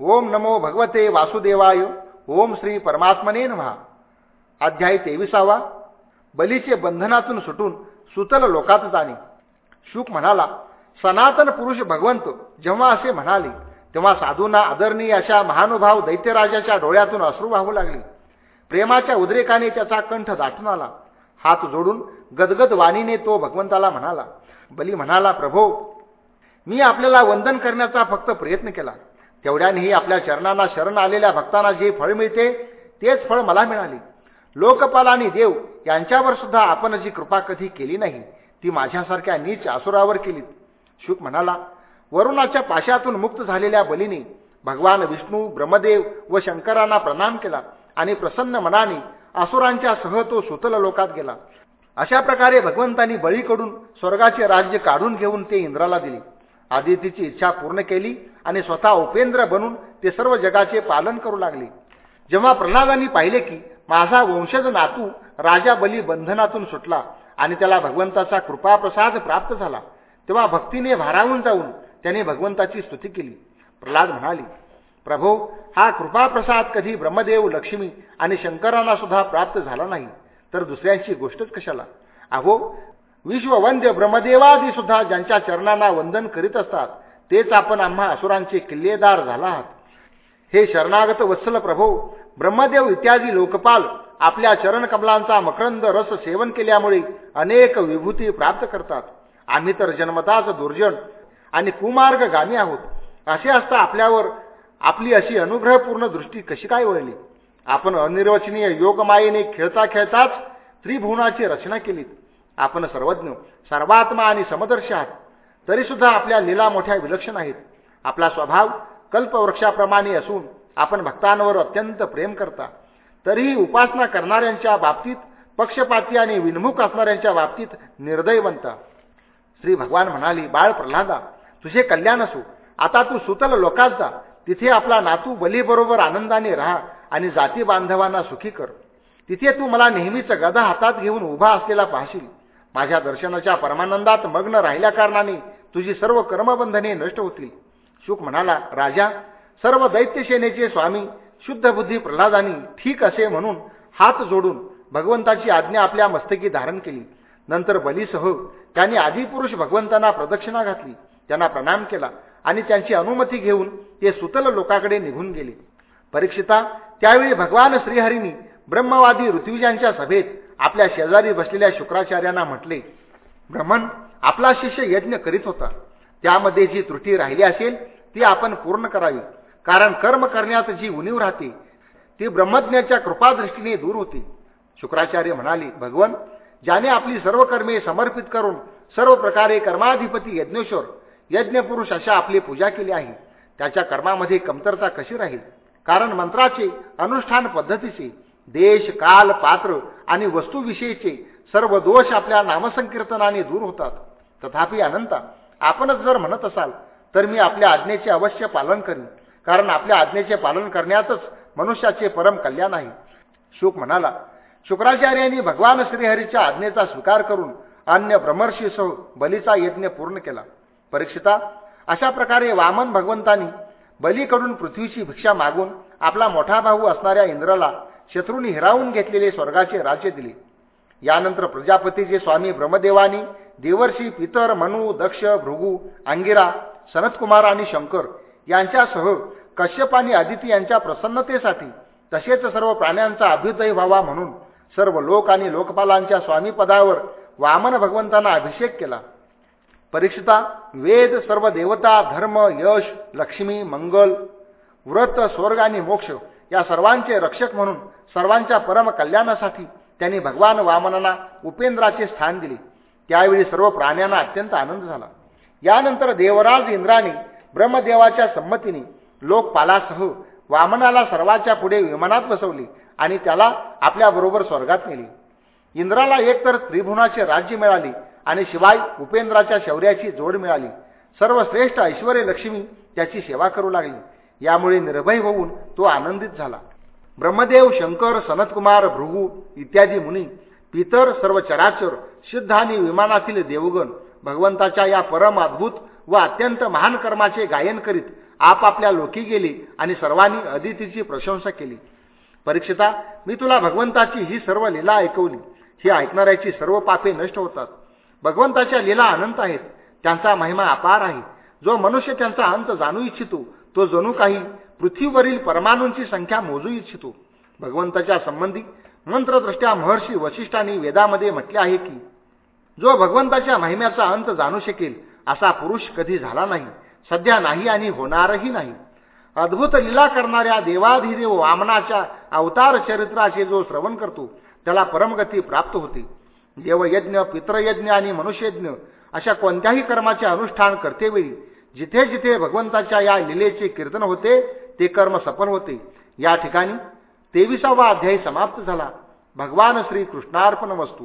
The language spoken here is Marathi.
ओम नमो भगवते वासुदेवाय. ओम श्री परमात्मने व्हा अध्याय तेविसावा. बलीचे बंधनातून सुटून सुतल लोकात जाणे. शुक म्हणाला सनातन पुरुष भगवंत जेव्हा असे म्हणाले तेव्हा साधूंना आदरणीय अशा महानुभाव दैत्यराजाच्या डोळ्यातून अश्रू वाहू लागले. प्रेमाच्या उद्रेकाने त्याचा कंठ दाटून आला. हात जोडून गदगद वाणीने तो भगवंताला म्हणाला बली म्हणाला प्रभो मी आपल्याला वंदन करण्याचा फक्त प्रयत्न केला. तेवढ्यानेही आपल्या चरणांना शरण आलेल्या भक्तांना जे फळ मिळते तेच फळ मला मिळाले. लोकपाल आणि देव यांच्यावर सुद्धा आपण जी कृपा कधी केली नाही ती माझ्यासारख्या नीच आसुरावर केली शुक म्हणाला वरुणाच्या पाशातून मुक्त झालेल्या बलीने भगवान विष्णू ब्रह्मदेव व शंकरांना प्रणाम केला आणि प्रसन्न मनाने असुरांच्या सह तो सुतल लोकात गेला. अशा प्रकारे भगवंतांनी बळीकडून स्वर्गाचे राज्य काढून घेऊन ते इंद्राला दिले. आदितीची इच्छा पूर्ण केली आणि स्वतः उपेंद्र बनून ते सर्व जगाचे पालन करू लागले. जेव्हा प्रल्हादांनी पाहिले की माझा वंशज नातू राजा बली बंधनातून सुटला आणि त्याला भगवंताचा कृपाप्रसाद प्राप्त झाला तेव्हा भक्तीने भारावून जाऊन त्याने भगवंताची स्तुती केली. प्रल्हाद म्हणाली प्रभो हा कृपाप्रसाद कधी ब्रह्मदेव लक्ष्मी आणि शंकरांना सुद्धा प्राप्त झाला नाही तर दुसऱ्यांची गोष्टच कशाला? अहो विश्ववंद्य ब्रह्मदेवादी सुद्धा ज्यांच्या चरणांना वंदन करीत असतात तेच आपण आम्हा असुरांचे किल्लेदार झाला आहात. हे शरणागत वत्सल प्रभो ब्रह्मदेव इत्यादी लोकपाल आपल्या चरणकमलांचा मकरंद रस सेवन केल्यामुळे अनेक विभूती प्राप्त करतात. आम्ही तर जन्मताच दुर्जन आणि कुमार्गगामी आहोत. असे असता आपल्यावर आपली अशी अनुग्रहपूर्ण दृष्टी कशी काय वळली? आपण अनिर्वचनीय योगमायेने खेळता खेळताच त्रिभुवनाची रचना केली आपण सर्वज्ञ सर्वात्मा आणि समदर्श आहात. तरीसुद्धा आपल्या लीला मोठ्या विलक्षण आहेत. आपला स्वभाव कल्पवृक्षाप्रमाणे असून आपण भक्तांवर अत्यंत प्रेम करता. तरीही उपासना करणाऱ्यांच्या बाबतीत पक्षपाती आणि विनमुख असणाऱ्यांच्या बाबतीत निर्दय बनता श्री भगवान म्हणाली बाळ प्रल्हादा तुझे कल्याण असो. आता तू सुतल लोकात जा. तिथे आपला नातू बलीबरोबर आनंदाने राहा आणि जाती बांधवांना सुखी कर. तिथे तू मला नेहमीच गदा हातात घेऊन उभा असलेला पाहशील. माझ्या दर्शनाच्या परमानंदात मग्न राहिल्या कारणाने तुझी सर्व कर्मबंधने नष्ट होतील. शुक म्हणाला राजा सर्व दैत्यसेनेचे स्वामी शुद्ध बुद्धी प्रल्हादानी ठीक असे म्हणून हात जोडून भगवंताची आज्ञा आपल्या मस्तकी धारण केली. नंतर बलीसह त्यांनी आदिपुरुष भगवंतांना प्रदक्षिणा घातली. त्यांना प्रणाम केला आणि त्यांची अनुमती घेऊन ते सुतल लोकाकडे निघून गेले. परीक्षिता त्यावेळी भगवान श्रीहरींनी ब्रह्मवादी ऋत्विजांच्या सभेत आपल्या शेजारी बसलेल्या शुक्राचार्यांना म्हटले ब्रह्मन आपला शिष्य यज्ञ करीत होता. त्यामध्ये जी त्रुटी राहिली असेल ती आपण पूर्ण करावी. कारण कर्म करण्यात जी उणीव राहते ती ब्रह्मज्ञाच्या कृपादृष्टीने दूर होते. शुक्राचार्य म्हणाले भगवन ज्याने आपली सर्व कर्मे समर्पित करून सर्व प्रकारे कर्माधिपती यज्ञेश्वर यज्ञपुरुष अशा आपली पूजा केली आहे. त्याच्या कर्मामध्ये कमतरता कशी राहील? कारण मंत्राचे अनुष्ठान पद्धतीचे देश काल पात्र आणि वस्तूविषयीचे सर्व दोष आपल्या नामसंकीर्तनाने दूर होतात. तथापि अनंता आपणच जर म्हणत असाल तर मी आपल्या आज्ञेचे अवश्य पालन करीन. कारण आपल्या आज्ञेचे पालन करण्यातच मनुष्याचे परम कल्याण आहे. शुक म्हणाला शुक्राचार्यांनी भगवान श्रीहरीच्या आज्ञेचा स्वीकार करून अन्य ब्रह्मर्षीसह बलीचा यज्ञ पूर्ण केला. परीक्षिता अशा प्रकारे वामन भगवंतांनी बलीकडून पृथ्वीची भिक्षा मागून आपला मोठा भाऊ असणाऱ्या इंद्राला शत्रूंनी हिरावून घेतलेले स्वर्गाचे राज्य दिले. यानंतर प्रजापतीचे स्वामी ब्रह्मदेवानी देवर्षी पितर मनु दक्ष भृगू अंगिरा सनतकुमार आणि शंकर यांच्यासह कश्यप आणि आदिती यांच्या प्रसन्नतेसाठी तसेच सर्व प्राण्यांचा अभ्युदय व्हावा म्हणून सर्व लोक आणि लोकपालांच्या स्वामीपदावर वामन भगवंतांना अभिषेक केला. परीक्षिता वेद सर्व देवता धर्म यश लक्ष्मी मंगल व्रत स्वर्ग आणि मोक्ष या सर्वांचे रक्षक म्हणून सर्वांच्या परम कल्याणासाठी त्यांनी भगवान वामनांना उपेंद्राचे स्थान दिले. त्यावेळी सर्व प्राण्यांना अत्यंत आनंद झाला. यानंतर देवराज इंद्राने ब्रह्मदेवाच्या संमतीने लोकपालासह वामनाला सर्वाच्या पुढे विमानात बसवले आणि त्याला आपल्याबरोबर स्वर्गात नेले. इंद्राला एकतर त्रिभुवनाचे राज्य मिळाले आणि शिवाय उपेंद्राच्या शौर्याची जोड मिळाली. सर्वश्रेष्ठ ऐश्वर लक्ष्मी त्याची सेवा करू लागली. यामुळे निर्भय होऊन तो आनंदित झाला. ब्रह्मदेव शंकर सनतकुमार भृगू इत्यादी मुनी पितर सर्व चराचर सिद्ध आणि विमानातील देवगण भगवंताच्या या परम अद्भुत व अत्यंत महान कर्माचे गायन करीत आपापल्या लोकी गेली आणि सर्वांनी अदितीची प्रशंसा केली. परीक्षिता मी तुला भगवंताची ही सर्व लीला ऐकवली. ही ऐकणाऱ्याची सर्व पापे नष्ट होतात. भगवंताच्या लीला अनंत आहेत. त्यांचा महिमा अपार आहे. जो मनुष्य त्यांचा अंत जाणू इच्छितो तो जणू काही पृथ्वीवरील परमाणूंची संख्या मोजू इच्छितो. भगवंताच्या संबंधी मंत्रदृष्ट्या महर्षी वशिष्ठांनी वेदामध्ये म्हटले आहे की जो भगवंताच्या महिम्याचा अंत जाणू शकेल असा पुरुष कधी झाला नाही सध्या नाही आणि होणारही नाही. अद्भुत लीला करणाऱ्या देवाधिदेव वामनाच्या अवतार चरित्राचे जो श्रवण करतो त्याला परमगती प्राप्त होते. देवयज्ञ पितृयज्ञ आणि मनुष्यज्ञ अशा कोणत्याही कर्माचे अनुष्ठान करतेवेळी जिथे जिथे भगवंताच्या या लिलेचे कीर्तन होते ते कर्म सफल होते. या ठिकाणी तेविसावा अध्यायी समाप्त झाला. भगवान श्री कृष्णार्पण वस्तू.